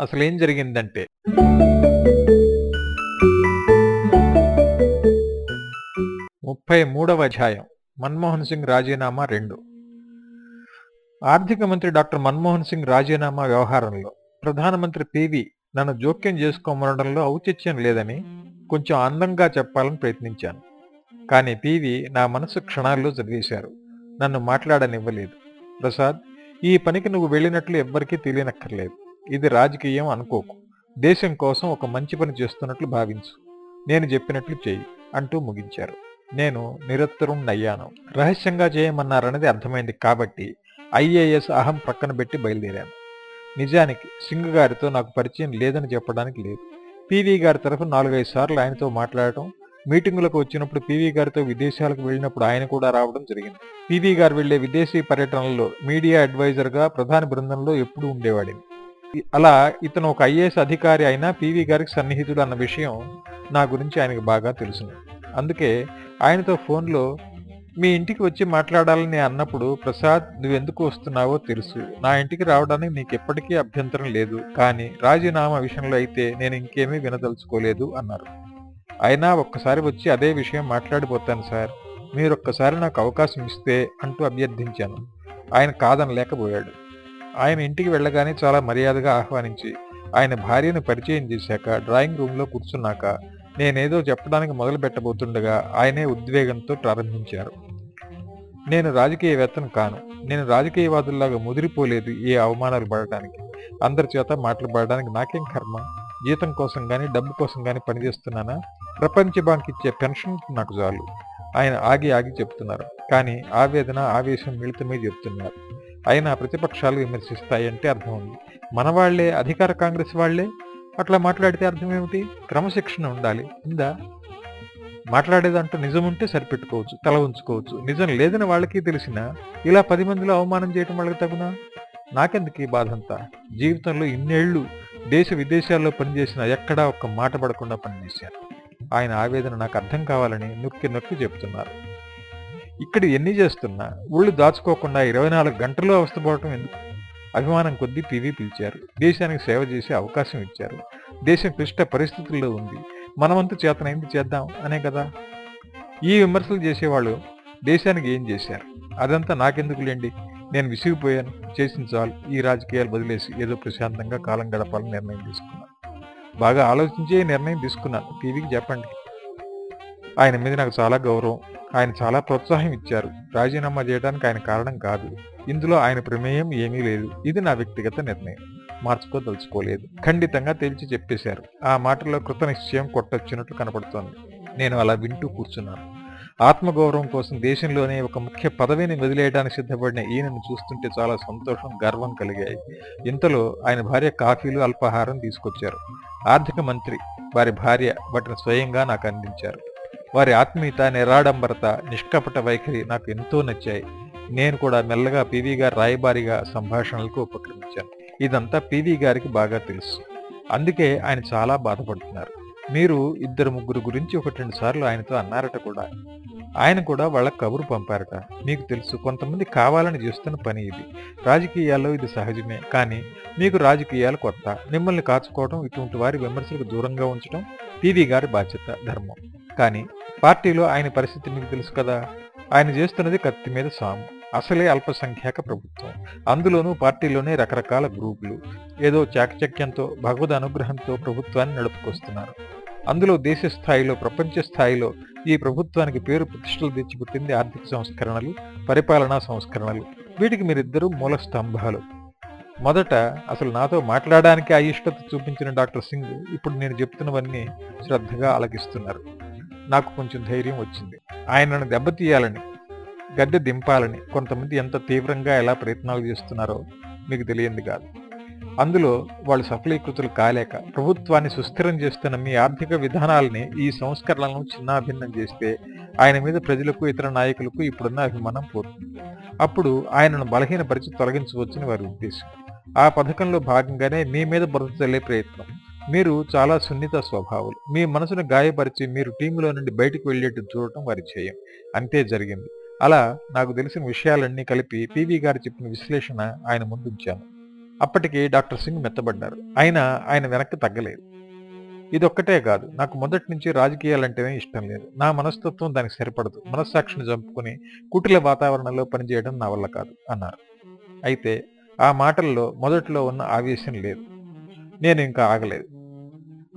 అసలేం జరిగిందంటే ముప్పై మూడవ అధ్యాయం మన్మోహన్ సింగ్ రాజీనామా రెండు. ఆర్థిక మంత్రి డాక్టర్ మన్మోహన్ సింగ్ రాజీనామా వ్యవహారంలో ప్రధానమంత్రి పివి నన్ను జోక్యం చేసుకోమనడంలో ఔచిత్యం లేదని కొంచెం అందంగా చెప్పాలని ప్రయత్నించాను. కానీ పివి నా మనసు క్షణాల్లో చదివేశారు. నన్ను మాట్లాడనివ్వలేదు. ప్రసాద్ ఈ పనికి నువ్వు వెళ్ళినట్లు ఎవ్వరికీ తెలియనక్కర్లేదు. ఇది రాజకీయం అనుకోకు. దేశం కోసం ఒక మంచి పని చేస్తున్నట్లు భావించు. నేను చెప్పినట్లు చెయ్యి అంటూ ముగించారు. నేను నిరత్తరం నయ్యాను రహస్యంగా చేయమన్నారన్నది అర్థమైంది కాబట్టి ఐఏఎస్ అహం పక్కన పెట్టి బయలుదేరాను. నిజానికి సింగ్ గారితో నాకు పరిచయం లేదని చెప్పడానికి లేదు. పీవీ గారి తరఫు నాలుగైదు సార్లు ఆయనతో మాట్లాడటం మీటింగులకు వచ్చినప్పుడు పీవీ గారితో విదేశాలకు వెళ్ళినప్పుడు ఆయన కూడా రావడం జరిగింది. పీవీ గారు వెళ్ళే విదేశీ పర్యటనల్లో మీడియా అడ్వైజర్గా ప్రధాన ప్రధాని బృందంలో ఎప్పుడూ ఉండేవాడిని. అలా ఇతను ఒక ఐఏఎస్ అధికారి అయినా పీవీ గారికి సన్నిహితుడు అన్న విషయం నా గురించి ఆయనకు బాగా తెలుసును. అందుకే ఆయనతో ఫోన్లో మీ ఇంటికి వచ్చి మాట్లాడాలని అన్నప్పుడు ప్రసాద్ నువ్వెందుకు వస్తున్నావో తెలుసు. నా ఇంటికి రావడానికి నీకు ఎప్పటికీ అభ్యంతరం లేదు. కానీ రాజీనామా విషయంలో అయితే నేను ఇంకేమీ వినదలుచుకోలేదు అన్నారు. అయినా ఒక్కసారి వచ్చి అదే విషయం మాట్లాడిపోతాను సార్. మీరొక్కసారి నాకు అవకాశం ఇస్తే అంటూ అభ్యర్థించాను. ఆయన కాదనలేకపోయాడు. ఆయన ఇంటికి వెళ్ళగానే చాలా మర్యాదగా ఆహ్వానించి ఆయన భార్యను పరిచయం చేశాక డ్రాయింగ్ రూమ్లో కూర్చున్నాక నేనేదో చెప్పడానికి మొదలు పెట్టబోతుండగా ఆయనే ఉద్వేగంతో ప్రారంభించారు. నేను రాజకీయవేత్తను కాను. నేను రాజకీయవాదుల్లాగా ముదిరిపోలేదు ఏ అవమానాలు పడటానికి. అందరి చేత మాటలు నాకేం కర్మ? జీతం కోసం కానీ డబ్బు కోసం కానీ పనిచేస్తున్నానా? ప్రపంచ బ్యాంక్ ఇచ్చే పెన్షన్ నాకు చాలు. ఆయన ఆగి ఆగి చెప్తున్నారు. కానీ ఆవేదన ఆవేశం మిళితమై చెప్తున్నారు. అయినా ప్రతిపక్షాలు విమర్శిస్తాయంటే అర్థం ఉంది. మనవాళ్ళే అధికార కాంగ్రెస్ వాళ్ళే అట్లా మాట్లాడితే అర్థం ఏమిటి? క్రమశిక్షణ ఉండాలి. ఉందా? మాట్లాడేదంటూ నిజం ఉంటే సరిపెట్టుకోవచ్చు తల ఉంచుకోవచ్చు. నిజం లేదని వాళ్ళకి తెలిసినా ఇలా పది మందిలో అవమానం చేయటం వాళ్ళకి తగునా? నాకెందుకు ఈ బాధంతా? జీవితంలో ఇన్నేళ్ళు దేశ విదేశాల్లో పనిచేసిన ఎక్కడా ఒక్క మాట పడకుండా పనిచేశాను ఆయన ఆవేదన నాకు అర్థం కావాలని నొక్కి నొక్కి చెబుతున్నారు ఇక్కడ ఎన్ని చేస్తున్నా? ఊళ్ళు దాచుకోకుండా ఇరవై నాలుగు గంటలు అవస్థపడటం ఎందుకు? అభిమానం కొద్దీ పివి పిలిచారు. దేశానికి సేవ చేసే అవకాశం ఇచ్చారు. దేశం క్లిష్ట పరిస్థితుల్లో ఉంది. మనమంతా చేతనైంది చేద్దాం అనే కదా? ఈ విమర్శలు చేసేవాళ్ళు దేశానికి ఏం చేశారు? అదంతా నాకెందుకు లేండి నేను విసిగిపోయాను. చేసిన చాలు. ఈ రాజకీయాలు వదిలేసి ఏదో ప్రశాంతంగా కాలం గడపాలని నిర్ణయం తీసుకున్నాను. బాగా ఆలోచించే నిర్ణయం తీసుకున్నాను. టీవీకి చెప్పండి. ఆయన మీద నాకు చాలా గౌరవం. ఆయన చాలా ప్రోత్సాహం ఇచ్చారు. రాజీనామా చేయడానికి ఆయన కారణం కాదు. ఇందులో ఆయన ప్రమేయం ఏమీ లేదు. ఇది నా వ్యక్తిగత నిర్ణయం. మార్చుకోదలుచుకోలేదు. ఖండితంగా తేల్చి చెప్పేశారు. ఆ మాటల్లో కృత నిశ్చయం కొట్టొచ్చినట్లు కనపడుతోంది. నేను అలా వింటూ కూర్చున్నాను. ఆత్మగౌరవం కోసం దేశంలోనే ఒక ముఖ్య పదవిని వదిలేయడానికి సిద్ధపడిన ఈయనను చూస్తుంటే చాలా సంతోషం గర్వం కలిగాయి. ఇంతలో ఆయన భార్య కాఫీలు అల్పాహారం తీసుకొచ్చారు. ఆర్థిక మంత్రి. వారి భార్య వాటిని స్వయంగా నాకు అందించారు. వారి ఆత్మీయత నిరాడంబరత నిష్కపట వైఖరి నాకు ఎంతో నచ్చాయి. నేను కూడా మెల్లగా పివి గారి రాయబారిగా సంభాషణలకు ఉపక్రమించాను. ఇదంతా పివి గారికి బాగా తెలుసు. అందుకే ఆయన చాలా బాధపడుతున్నారు. మీరు ఇద్దరు ముగ్గురు గురించి ఒకటి రెండు సార్లు ఆయనతో అన్నారట కూడా. ఆయన కూడా వాళ్ళ కబురు పంపారట. మీకు తెలుసు కొంతమంది కావాలని చేస్తున్న పని ఇది. రాజకీయాల్లో ఇది సహజమే. కానీ మీకు రాజకీయాలు కొత్త. మిమ్మల్ని కాచుకోవడం ఇటువంటి వారి విమర్శలకు దూరంగా ఉంచడం పీవీ గారి బాధ్యత ధర్మం. కానీ పార్టీలో ఆయన పరిస్థితి మీకు తెలుసు కదా? ఆయన చేస్తున్నది కత్తి మీద సాము. అసలే అల్పసంఖ్యాక ప్రభుత్వం. అందులోనూ పార్టీలోనే రకరకాల గ్రూపులు. ఏదో చాకచక్యంతో భగవద్ అనుగ్రహంతో ప్రభుత్వాన్ని నడుపుకొస్తున్నారు. అందులో దేశ స్థాయిలో ప్రపంచ స్థాయిలో ఈ ప్రభుత్వానికి పేరు ప్రతిష్టలు తెచ్చిపుట్టింది ఆర్థిక సంస్కరణలు పరిపాలనా సంస్కరణలు. వీటికి మీరిద్దరూ మూల స్తంభాలు. మొదట అసలు నాతో మాట్లాడడానికి అయిష్టత చూపించిన డాక్టర్ సింగ్ ఇప్పుడు నేను చెప్తున్నవన్నీ శ్రద్ధగా ఆలకిస్తున్నారు. నాకు కొంచెం ధైర్యం వచ్చింది. ఆయనను దెబ్బతీయాలని గద్దె దింపాలని కొంతమంది ఎంత తీవ్రంగా ఎలా ప్రయత్నాలు చేస్తున్నారో మీకు తెలియంది కాదు. అందులో వాళ్ళు సఫలీకృతులు కాలేక ప్రభుత్వాన్ని సుస్థిరం చేస్తున్న మీ ఆర్థిక విధానాలని ఈ సంస్కరణలను చిన్నాభిన్నం చేస్తే ఆయన మీద ప్రజలకు ఇతర నాయకులకు ఇప్పుడున్న అభిమానం పోతుంది. అప్పుడు ఆయనను బలహీనపరిచి తొలగించవచ్చని వారి ఉద్దేశం. ఆ పథకంలో భాగంగానే మీ మీద బురద చల్లే ప్రయత్నం. మీరు చాలా సున్నిత స్వభావులు. మీ మనసును గాయపరిచి మీరు టీంలో నుండి బయటకు వెళ్ళేట్టు చూడటం వారి చేయం అంతే జరిగింది. అలా నాకు తెలిసిన విషయాలన్నీ కలిపి పీవీ గారు చెప్పిన విశ్లేషణ ఆయన ముందుంచాను. అప్పటికి డాక్టర్ సింగ్ మెత్తబడ్డారు. అయినా ఆయన వెనక్కి తగ్గలేదు. ఇదొక్కటే కాదు. నాకు మొదటి నుంచి రాజకీయాలంటేనే ఇష్టం లేదు. నా మనస్తత్వం దానికి సరిపడదు. మనస్సాక్షిని చంపుకుని కుటిల వాతావరణంలో పనిచేయడం నా వల్ల కాదు అన్నారు. అయితే ఆ మాటల్లో మొదట్లో ఉన్న ఆవేశం లేదు. నేను ఇంకా ఆగలేదు.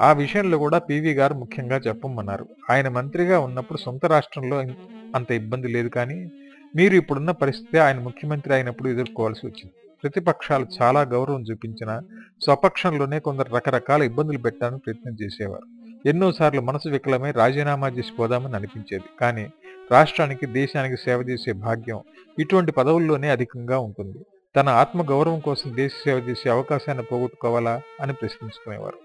ఆ విషయంలో కూడా పివి గారు ముఖ్యంగా చెప్పమన్నారు. ఆయన మంత్రిగా ఉన్నప్పుడు సొంత రాష్ట్రంలో అంత ఇబ్బంది లేదు కానీ మీరు ఇప్పుడున్న పరిస్థితి ఆయన ముఖ్యమంత్రి అయినప్పుడు ఎదుర్కోవాల్సి వచ్చింది. ప్రతిపక్షాలు చాలా గౌరవం చూపించిన స్వపక్షంలోనే కొందరు రకరకాల ఇబ్బందులు పెట్టడానికి ప్రయత్నం చేసేవారు. ఎన్నోసార్లు మనసు వికలమై రాజీనామా చేసి పోదామని అనిపించేది. కానీ రాష్ట్రానికి దేశానికి సేవ చేసే భాగ్యం ఇటువంటి పదవుల్లోనే అధికంగా ఉంటుంది. తన ఆత్మ గౌరవం కోసం దేశ సేవ చేసే అవకాశాన్ని పోగొట్టుకోవాలా అని ప్రశ్నించుకునేవారు.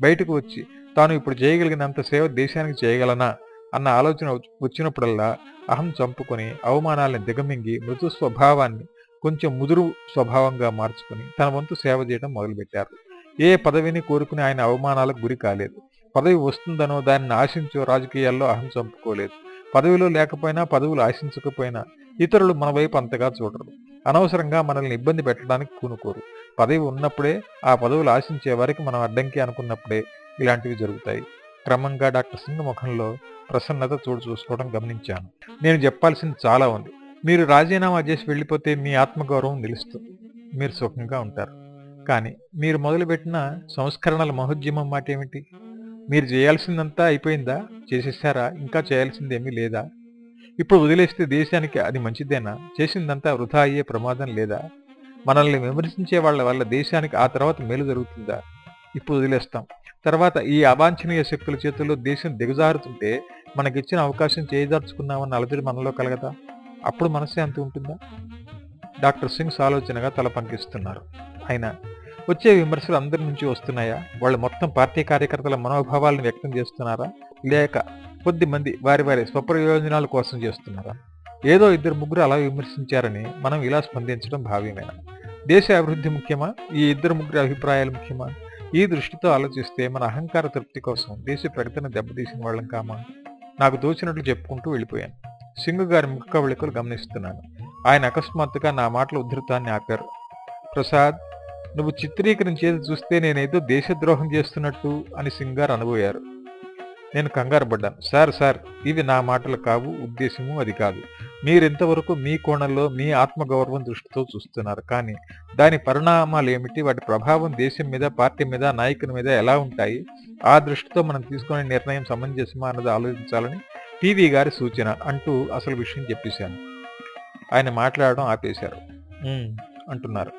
బయటకు వచ్చి తాను ఇప్పుడు చేయగలిగినంత సేవ దేశానికి చేయగలనా? అన్న ఆలోచన వచ్చినప్పుడల్లా అహం చంపుకొని అవమానాలను దిగమింగి మృదు స్వభావాన్ని కొంచెం ముదురు స్వభావంగా మార్చుకుని తన వంతు సేవ చేయడం మొదలుపెట్టారు. ఏ పదవిని కోరుకుని ఆయన అవమానాలకు గురి కాలేదు. పదవి వస్తుందనో దానిని ఆశించో రాజకీయాల్లో అహం చంపుకోలేదు. పదవిలో లేకపోయినా పదవులు ఆశించకపోయినా ఇతరులు మన వైపు అంతగా చూడరు. అనవసరంగా మనల్ని ఇబ్బంది పెట్టడానికి కూనుకోరు. పదవి ఉన్నప్పుడే ఆ పదవులు ఆశించే వారికి మనం అడ్డంకి అనుకున్నప్పుడే ఇలాంటివి జరుగుతాయి. క్రమంగా డాక్టర్ సింగ్ ముఖంలో ప్రసన్నత చోటు చూసుకోవడం గమనించాను. నేను చెప్పాల్సింది చాలా ఉంది. మీరు రాజీనామా చేసి వెళ్ళిపోతే మీ ఆత్మగౌరవం నిలుస్తుంది. మీరు సుఖంగా ఉంటారు. కానీ మీరు మొదలుపెట్టిన సంస్కరణల మహోద్యమం మాట ఏమిటి మీరు చేయాల్సిందంతా అయిపోయిందా? చేసేసారా? ఇంకా చేయాల్సిందేమీ లేదా? ఇప్పుడు వదిలేస్తే దేశానికి అది మంచిదేనా? చేసిందంతా వృధా అయ్యే ప్రమాదం లేదా? మనల్ని విమర్శించే వాళ్ళ వల్ల దేశానికి ఆ తర్వాత మేలు జరుగుతుందా? ఇప్పుడు వదిలేస్తాం. తర్వాత ఈ అవాంఛనీయ శక్తుల చేతుల్లో దేశం దిగజారుతుంటే మనకిచ్చిన అవకాశం చేయదార్చుకున్నామన్న అలజడి మనలో కలగదా? అప్పుడు మనశ్శాంతి ఉంటుందా? డాక్టర్ సింగ్స్ ఆలోచనగా తల పంకిస్తున్నారు అయినా వచ్చే విమర్శలు అందరి నుంచి వస్తున్నాయా? వాళ్ళు మొత్తం పార్టీ కార్యకర్తల మనోభావాలను వ్యక్తం చేస్తున్నారా? లేక కొద్దిమంది వారి వారి స్వప్రయోజనాల కోసం చేస్తున్నారా? ఏదో ఇద్దరు ముగ్గురు అలా విమర్శించారని మనం ఇలా స్పందించడం భావ్యమేనా? దేశ అభివృద్ధి ముఖ్యమా? ఈ ఇద్దరు ముగ్గురు అభిప్రాయాలు ముఖ్యమా? ఈ దృష్టితో ఆలోచిస్తే మన అహంకార తృప్తి కోసం దేశ ప్రగతిని దెబ్బతీసిన వాళ్ళం కామా? నాకు దోచినట్లు చెప్పుకుంటూ వెళ్ళిపోయాను. సింగు గారి ముఖ కవళికలు గమనిస్తున్నాను. ఆయన అకస్మాత్తుగా నా మాటల ఉద్ధృతాన్ని ఆపారు. ప్రసాద్ నువ్వు చిత్రీకరించేది చూస్తే నేనేదో దేశద్రోహం చేస్తున్నట్టు అని సింగ్ గారు అనబోయారు నేను కంగారు పడ్డాను. సార్ సార్ ఇవి నా మాటలు కావు ఉద్దేశము అది కాదు. మీరింతవరకు మీ కోణంలో మీ ఆత్మగౌరవం దృష్టితో చూస్తున్నారు. కానీ దాని పరిణామాలు ఏమిటి వాటి ప్రభావం దేశం మీద పార్టీ మీద నాయకుని మీద ఎలా ఉంటాయి? ఆ దృష్టితో మనం తీసుకునే నిర్ణయం సమంజసమా అన్నది ఆలోచించాలని టీవీ గారి సూచన అంటూ అసలు విషయం చెప్పేశాను. ఆయన మాట్లాడడం ఆపేశారు. అంటున్నారు.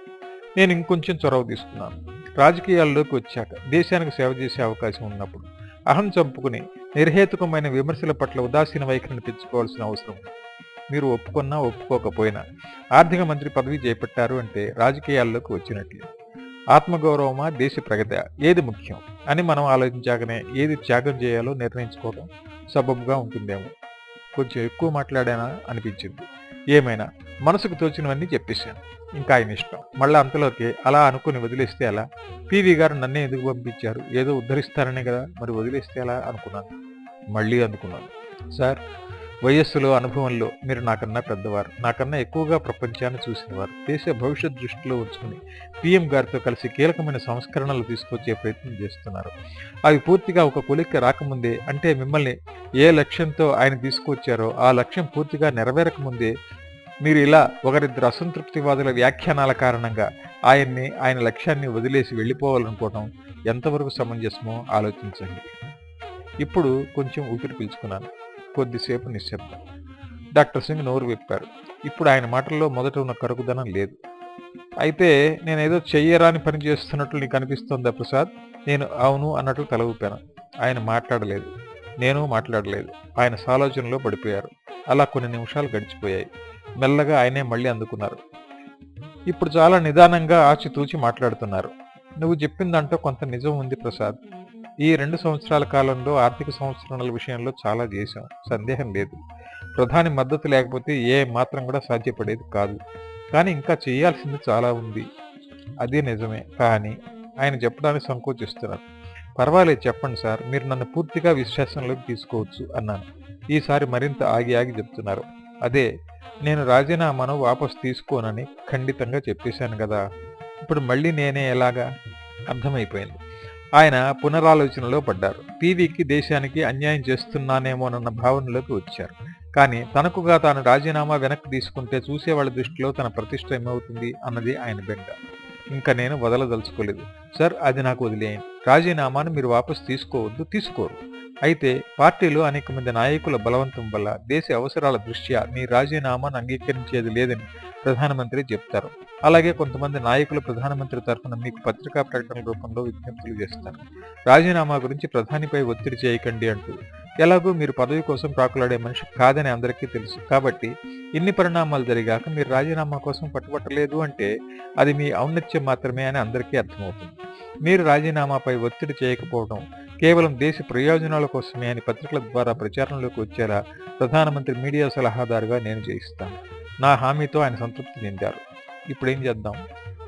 నేను ఇంకొంచెం చొరవ తీసుకున్నాను. రాజకీయాల్లోకి వచ్చాక దేశానికి సేవ చేసే అవకాశం ఉన్నప్పుడు అహం చంపుకుని నిర్హేతుకమైన విమర్శల పట్ల ఉదాసీన వైఖరిని తెచ్చుకోవాల్సిన అవసరం మీరు ఒప్పుకున్నా ఒప్పుకోకపోయినా ఆర్థిక మంత్రి పదవి చేపట్టారు అంటే రాజకీయాల్లోకి వచ్చినట్లే. ఆత్మగౌరవమా దేశ ప్రగతి? ఏది ముఖ్యం? అని మనం ఆలోచించాకనే ఏది త్యాగం చేయాలో నిర్ణయించుకోవడం సబబుగా ఉంటుందేమో. కొంచెం ఎక్కువ మాట్లాడానా అనిపించింది. ఏమైనా మనసుకు తోచినవన్నీ చెప్పేశాను. ఇంకా ఆయన ఇష్టం. మళ్ళీ అంతలోకి అలా అనుకుని వదిలేస్తే అలా పీవీ గారు నన్నే ఎందుకు పంపించారు? ఏదో ఉద్ధరిస్తారనే కదా మరి వదిలేస్తే అలా అనుకున్నాను? మళ్ళీ అనుకున్నాను సార్ వయస్సులో అనుభవంలో మీరు నాకన్నా పెద్దవారు. నాకన్నా ఎక్కువగా ప్రపంచాన్ని చూసినవారు. దేశ భవిష్యత్ దృష్టిలో ఉంచుకుని పీఎం గారితో కలిసి కీలకమైన సంస్కరణలు తీసుకొచ్చే ప్రయత్నం చేస్తున్నారు. అవి పూర్తిగా ఒక కొలిక్కి రాకముందే అంటే మిమ్మల్ని ఏ లక్ష్యంతో ఆయన తీసుకొచ్చారో ఆ లక్ష్యం పూర్తిగా నెరవేరకముందే మీరు ఇలా ఒకరిద్దరు అసంతృప్తివాదుల వ్యాఖ్యానాల కారణంగా ఆయన్ని ఆయన లక్ష్యాన్ని వదిలేసి వెళ్ళిపోవాలనుకోవడం ఎంతవరకు సమంజసమో ఆలోచించండి. ఇప్పుడు కొంచెం ఊపిరి పీల్చుకున్నాను. కొద్దిసేపు నిశ్శబ్దం. డాక్టర్ సింగ్ నోరు విప్పారు. ఇప్పుడు ఆయన మాటల్లో మొదట ఉన్న కరుకుదనం లేదు. అయితే నేనేదో చెయ్యరాని పని చేస్తున్నట్లు నీకు అనిపిస్తోందా ప్రసాద్? నేను అవును అన్నట్లు తల ఊపాను ఆయన మాట్లాడలేదు. నేను మాట్లాడలేదు. ఆయన సాలోచనలో పడిపోయారు. అలా కొన్ని నిమిషాలు గడిచిపోయాయి. మెల్లగా ఆయనే మళ్ళీ అందుకున్నారు. ఇప్పుడు చాలా నిదానంగా ఆచితూచి మాట్లాడుతున్నారు. నువ్వు చెప్పిందంటూ కొంత నిజం ఉంది ప్రసాద్. ఈ రెండు సంవత్సరాల కాలంలో ఆర్థిక సంస్కరణల విషయంలో చాలా చేశాం. సందేహం లేదు. ప్రధాని మద్దతు లేకపోతే ఏ మాత్రం కూడా సాధ్యపడేది కాదు. కానీ ఇంకా చేయాల్సింది చాలా ఉంది. అదే నిజమే. కానీ ఆయన చెప్పడానికి సంకోచిస్తున్నారు. పర్వాలేదు చెప్పండి సార్. మీరు నన్ను పూర్తిగా విశ్వాసంలోకి తీసుకోవచ్చు అన్నాను. ఈసారి మరింత ఆగి ఆగి చెప్తున్నారు. అదే నేను రాజీనామాను వాపసు తీసుకోనని ఖండితంగా చెప్పేశాను కదా. ఇప్పుడు మళ్ళీ నేనే ఎలాగా? అర్థమైపోయింది. ఆయన పునరాలోచనలో పడ్డారు. పీవీకి దేశానికి అన్యాయం చేస్తున్నానేమోనన్న భావనలోకి వచ్చారు. కానీ తనకుగా తాను రాజీనామా వెనక్కి తీసుకుంటే చూసేవాళ్ళ దృష్టిలో తన ప్రతిష్ట ఏమవుతుంది అన్నది ఆయన బెంగ. ఇంకా నేను వదలదలుచుకోలేదు. సార్ అది నాకు వదిలేయండి. రాజీనామాను మీరు వాపసు తీసుకోవద్దు తీసుకోరు. అయితే పార్టీలో అనేక మంది నాయకుల బలవంతం వల్ల దేశ అవసరాల దృష్ట్యా మీ రాజీనామాను అంగీకరించేది లేదని ప్రధానమంత్రి చెప్తారు. అలాగే కొంతమంది నాయకులు ప్రధానమంత్రి తరఫున మీకు పత్రికా ప్రకటన రూపంలో విజ్ఞప్తులు చేస్తారు. రాజీనామా గురించి ప్రధానిపై ఒత్తిడి చేయకండి అంటూ ఎలాగో మీరు పదవి కోసం ప్రాకులాడే మనిషి కాదని అందరికీ తెలుసు. కాబట్టి ఇన్ని పరిణామాలు జరిగాక మీరు రాజీనామా కోసం పట్టుబట్టలేదు అంటే అది మీ ఔన్నత్యం మాత్రమే అని అందరికీ అర్థమవుతుంది. మీరు రాజీనామాపై ఒత్తిడి చేయకపోవడం కేవలం దేశ ప్రయోజనాల కోసమే అని పత్రికల ద్వారా ప్రచారంలోకి వచ్చేలా ప్రధానమంత్రి మీడియా సలహాదారుగా నేను చేయిస్తాను నా హామీతో ఆయన సంతృప్తి చెందారు. ఇప్పుడేం చేద్దాం?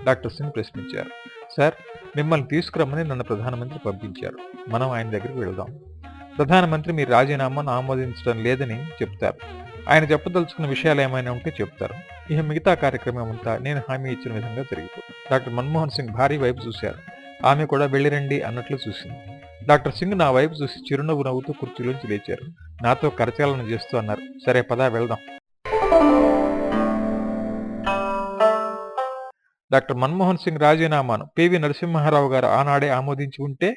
డాక్టర్ సింగ్ ప్రశ్నించారు. సార్ మిమ్మల్ని తీసుకురమ్మని నన్ను ప్రధానమంత్రి పంపించారు. మనం ఆయన దగ్గరికి వెళదాం. ప్రధానమంత్రి మీ రాజీనామాను ఆమోదించడం లేదని చెప్తారు. ఆయన చెప్పదలుచుకున్న విషయాలు ఏమైనా ఉంటే చెప్తారు. ఇక మిగతా కార్యక్రమం అంతా నేను హామీ ఇచ్చిన విధంగా జరిగిపోతుంది డాక్టర్ మన్మోహన్ సింగ్ భారీ వైపు చూశారు. ఆమె కూడా వెళ్ళిరండి అన్నట్లు చూసింది. డాక్టర్ సింగ్ నా వైపు చూసి చిరునవ్వు నవ్వుతూ కుర్చీలోంచి లేచారు. నాతో కరచాలన చేస్తూ అన్నారు. సరే పదా వెళ్దాం. డాక్టర్ మన్మోహన్ సింగ్ రాజీనామాను పివి నరసింహారావు గారు ఆనాడే ఆమోదించి ఉంటే